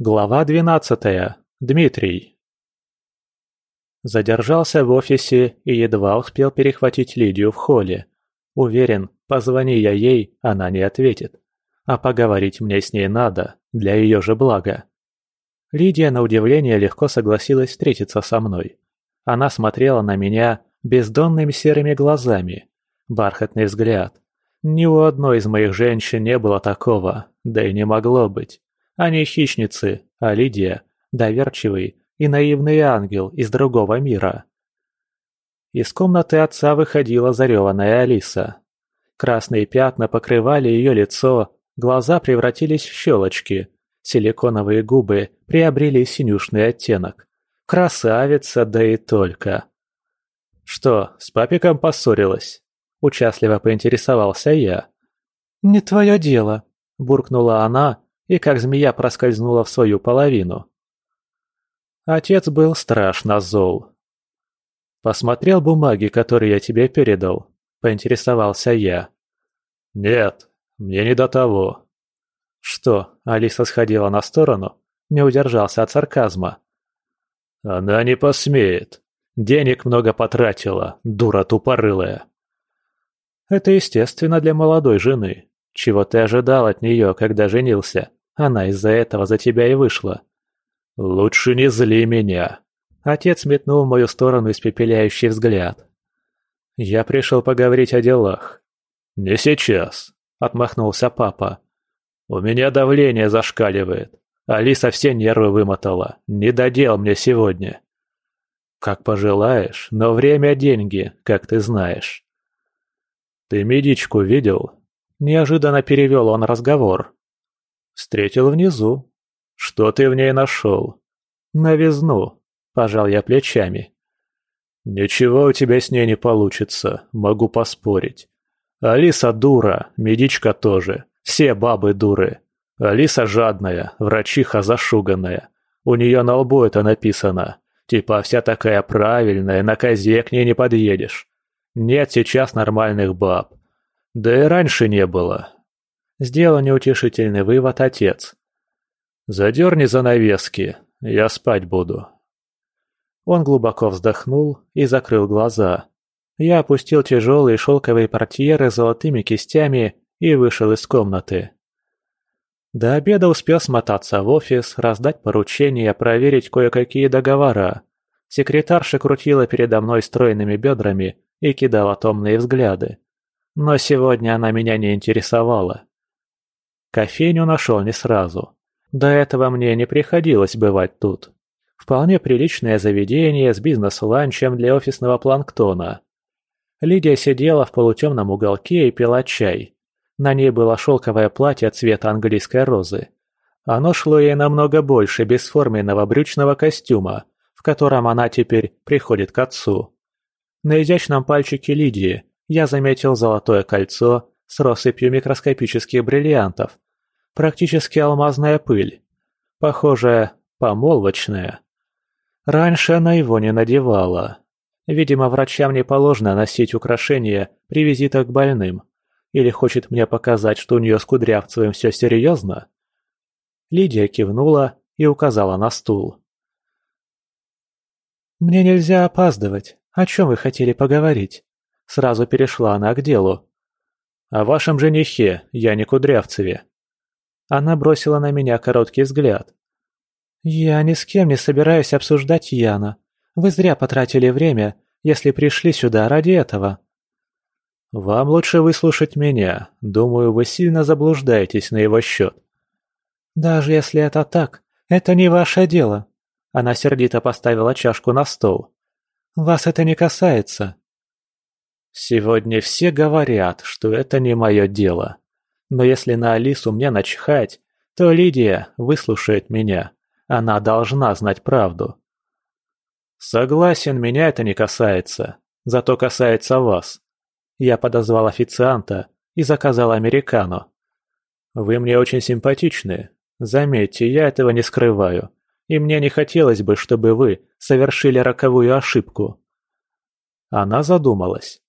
Глава двенадцатая. Дмитрий. Задержался в офисе и едва успел перехватить Лидию в холле. Уверен, позвони я ей, она не ответит. А поговорить мне с ней надо, для ее же блага. Лидия, на удивление, легко согласилась встретиться со мной. Она смотрела на меня бездонными серыми глазами. Бархатный взгляд. Ни у одной из моих женщин не было такого, да и не могло быть. Они хищницы, а Лидия – доверчивый и наивный ангел из другого мира. Из комнаты отца выходила зареванная Алиса. Красные пятна покрывали ее лицо, Глаза превратились в щелочки, силиконовые губы приобрели синюшный оттенок. Красавица, да и только. «Что, с папиком поссорилась?» – участливо поинтересовался я. «Не твое дело», – буркнула она и как змея проскользнула в свою половину. Отец был страшно зол. «Посмотрел бумаги, которые я тебе передал?» – поинтересовался я. «Нет», мне не до того. Что, Алиса сходила на сторону? Не удержался от сарказма. Она не посмеет. Денег много потратила, дура тупорылая. Это естественно для молодой жены. Чего ты ожидал от нее, когда женился? Она из-за этого за тебя и вышла. Лучше не зли меня. Отец метнул в мою сторону испепеляющий взгляд. Я пришел поговорить о делах. Не сейчас. – отмахнулся папа. «У меня давление зашкаливает. Алиса все нервы вымотала. Не додел мне сегодня». «Как пожелаешь, но время – деньги, как ты знаешь». «Ты медичку видел?» Неожиданно перевел он разговор. «Встретил внизу. Что ты в ней нашел?» «Новизну», – пожал я плечами. «Ничего у тебя с ней не получится, могу поспорить. Алиса дура, медичка тоже. Все бабы дуры. Алиса жадная, врачиха зашуганная. У нее на лбу это написано. Типа вся такая правильная, на козе к ней не подъедешь. Нет сейчас нормальных баб. Да и раньше не было. Сделал неутешительный вывод отец. Задерни занавески, я спать буду. Он глубоко вздохнул и закрыл глаза. Я опустил тяжелые шелковые портьеры с золотыми кистями и вышел из комнаты. До обеда успел смотаться в офис, раздать поручения, проверить кое-какие договора. Секретарша крутила передо мной стройными бедрами и кидала томные взгляды. Но сегодня она меня не интересовала. Кофейню нашел не сразу. До этого мне не приходилось бывать тут. Вполне приличное заведение с бизнес-ланчем для офисного планктона. Лидия сидела в полутемном уголке и пила чай. На ней было шелковое платье цвета английской розы. Оно шло ей намного больше бесформенного брючного костюма, в котором она теперь приходит к отцу. На изящном пальчике Лидии я заметил золотое кольцо с россыпью микроскопических бриллиантов. Практически алмазная пыль. Похоже, помолвочная. Раньше она его не надевала. Видимо, врачам не положено носить украшения при визитах к больным. Или хочет мне показать, что у нее с Кудрявцевым все серьезно? Лидия кивнула и указала на стул. «Мне нельзя опаздывать. О чем вы хотели поговорить?» Сразу перешла она к делу. «О вашем женихе, Яне Кудрявцеве». Она бросила на меня короткий взгляд. «Я ни с кем не собираюсь обсуждать Яна. Вы зря потратили время, если пришли сюда ради этого». «Вам лучше выслушать меня. Думаю, вы сильно заблуждаетесь на его счет». «Даже если это так, это не ваше дело». Она сердито поставила чашку на стол. «Вас это не касается». «Сегодня все говорят, что это не мое дело. Но если на Алису мне начхать, то Лидия выслушает меня. Она должна знать правду. «Согласен, меня это не касается. Зато касается вас». Я подозвал официанта и заказал американо. «Вы мне очень симпатичны. Заметьте, я этого не скрываю. И мне не хотелось бы, чтобы вы совершили роковую ошибку». Она задумалась.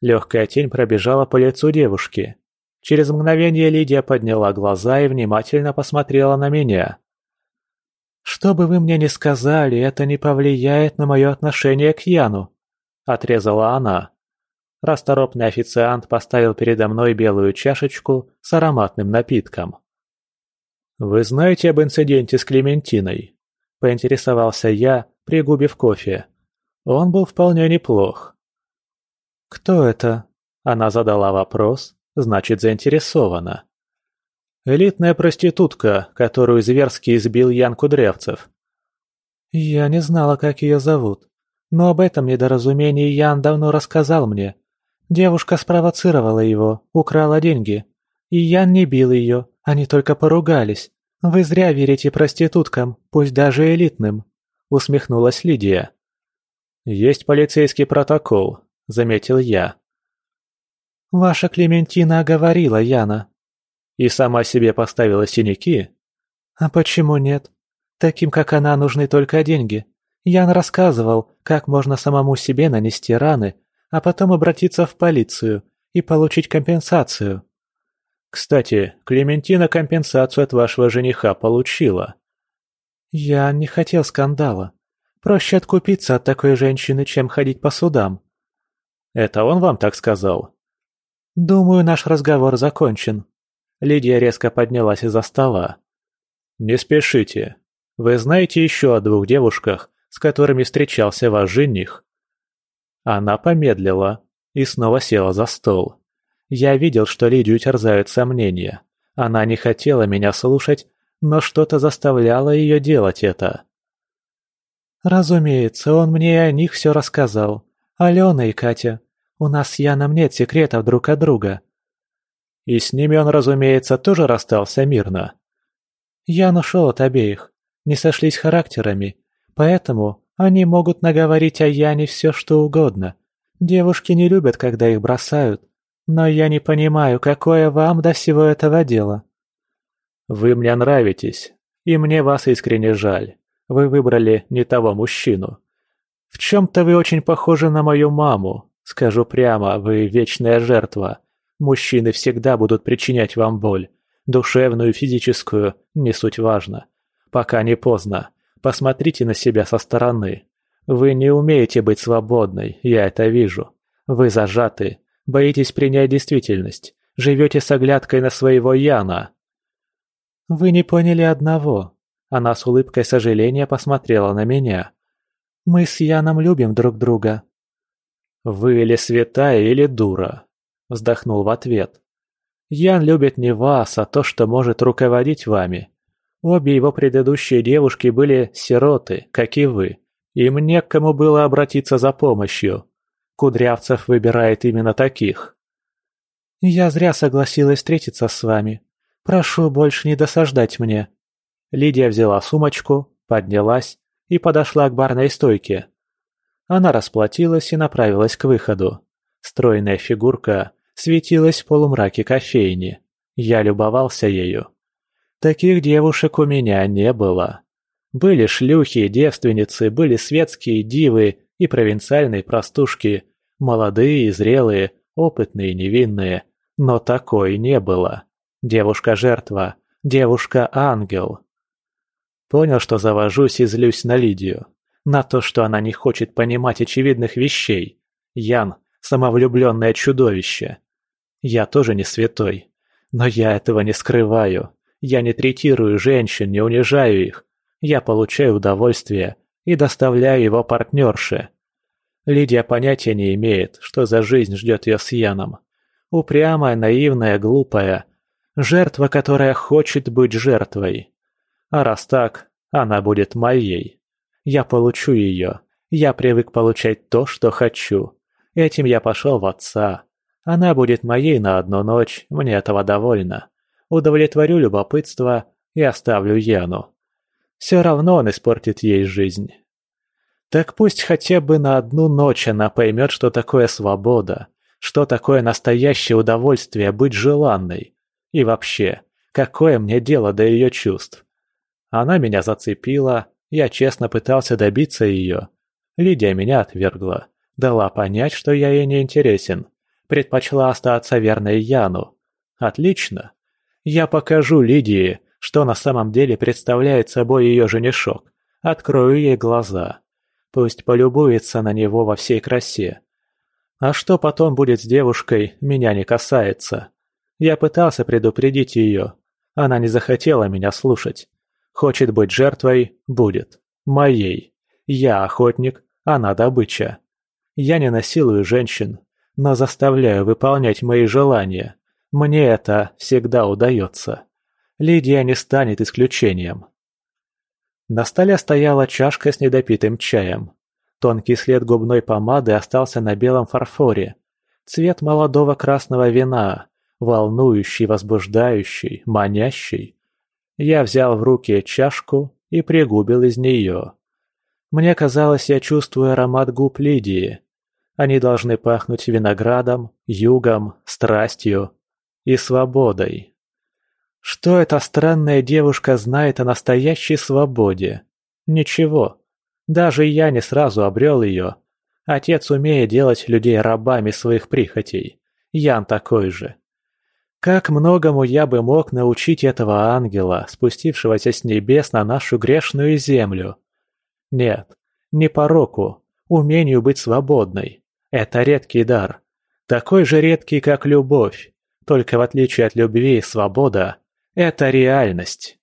Легкая тень пробежала по лицу девушки. Через мгновение Лидия подняла глаза и внимательно посмотрела на меня. «Что бы вы мне ни сказали, это не повлияет на мое отношение к Яну», — отрезала она. Расторопный официант поставил передо мной белую чашечку с ароматным напитком. «Вы знаете об инциденте с Клементиной?» – поинтересовался я, пригубив кофе. Он был вполне неплох. «Кто это?» – она задала вопрос, значит заинтересована. Элитная проститутка, которую зверски избил Ян Кудрявцев. Я не знала, как ее зовут. Но об этом недоразумении Ян давно рассказал мне. Девушка спровоцировала его, украла деньги. И Ян не бил ее, они только поругались. Вы зря верите проституткам, пусть даже элитным. Усмехнулась Лидия. Есть полицейский протокол, заметил я. Ваша Клементина оговорила Яна, и сама себе поставила синяки? А почему нет? Таким, как она, нужны только деньги. Ян рассказывал, как можно самому себе нанести раны, а потом обратиться в полицию и получить компенсацию. Кстати, Клементина компенсацию от вашего жениха получила. Я не хотел скандала. Проще откупиться от такой женщины, чем ходить по судам. Это он вам так сказал? Думаю, наш разговор закончен. Лидия резко поднялась из-за стола. «Не спешите. Вы знаете еще о двух девушках, с которыми встречался ваш жених?» Она помедлила и снова села за стол. Я видел, что Лидию терзают сомнения. Она не хотела меня слушать, но что-то заставляло ее делать это. «Разумеется, он мне и о них все рассказал. Алена и Катя. У нас с Яном нет секретов друг от друга. И с ними он, разумеется, тоже расстался мирно. Я ушел от обеих, не сошлись характерами, поэтому они могут наговорить о Яне все, что угодно. Девушки не любят, когда их бросают, но я не понимаю, какое вам до всего этого дела. Вы мне нравитесь, и мне вас искренне жаль. Вы выбрали не того мужчину. В чем-то вы очень похожи на мою маму. Скажу прямо, вы вечная жертва. Мужчины всегда будут причинять вам боль. Душевную, физическую, не суть важно. Пока не поздно. Посмотрите на себя со стороны. Вы не умеете быть свободной, я это вижу. Вы зажаты, боитесь принять действительность, живете с оглядкой на своего Яна. Вы не поняли одного. Она с улыбкой сожаления посмотрела на меня. Мы с Яном любим друг друга. Вы или святая, или дура. Вздохнул в ответ. Ян любит не вас, а то, что может руководить вами. Обе его предыдущие девушки были сироты, как и вы. Им не к кому было обратиться за помощью. Кудрявцев выбирает именно таких. Я зря согласилась встретиться с вами. Прошу больше не досаждать мне. Лидия взяла сумочку, поднялась и подошла к барной стойке. Она расплатилась и направилась к выходу. Стройная фигурка светилась в полумраке кофейни. Я любовался ею. Таких девушек у меня не было. Были шлюхи, девственницы, были светские дивы и провинциальные простушки, молодые и зрелые, опытные и невинные, но такой не было. Девушка-жертва, девушка-ангел. Понял, что завожусь и злюсь на Лидию. На то, что она не хочет понимать очевидных вещей. Ян – самовлюбленное чудовище. Я тоже не святой. Но я этого не скрываю. Я не третирую женщин, не унижаю их. Я получаю удовольствие и доставляю его партнерше. Лидия понятия не имеет, что за жизнь ждет ее с Яном. Упрямая, наивная, глупая. Жертва, которая хочет быть жертвой. А раз так, она будет моей. Я получу ее. Я привык получать то, что хочу. Этим я пошел в отца. Она будет моей на одну ночь, мне этого довольно. Удовлетворю любопытство и оставлю Яну. Все равно он испортит ей жизнь. Так пусть хотя бы на одну ночь она поймет, что такое свобода, что такое настоящее удовольствие быть желанной. И вообще, какое мне дело до ее чувств? Она меня зацепила, я честно пытался добиться ее. Лидия меня отвергла, дала понять, что я ей не интересен предпочла остаться верной Яну. Отлично. Я покажу Лидии, что на самом деле представляет собой ее женишок. Открою ей глаза. Пусть полюбуется на него во всей красе. А что потом будет с девушкой, меня не касается. Я пытался предупредить ее. Она не захотела меня слушать. Хочет быть жертвой – будет. Моей. Я охотник, она добыча. Я не насилую женщин, но заставляю выполнять мои желания. Мне это всегда удается. Лидия не станет исключением. На столе стояла чашка с недопитым чаем. Тонкий след губной помады остался на белом фарфоре. Цвет молодого красного вина, волнующий, возбуждающий, манящий. Я взял в руки чашку и пригубил из нее. Мне казалось, я чувствую аромат губ Лидии. Они должны пахнуть виноградом, югом, страстью и свободой. Что эта странная девушка знает о настоящей свободе? Ничего. Даже я не сразу обрел ее. Отец умеет делать людей рабами своих прихотей. Ян такой же. Как многому я бы мог научить этого ангела, спустившегося с небес на нашу грешную землю. Нет, не пороку, умению быть свободной. Это редкий дар. Такой же редкий, как любовь. Только в отличие от любви, свобода – это реальность.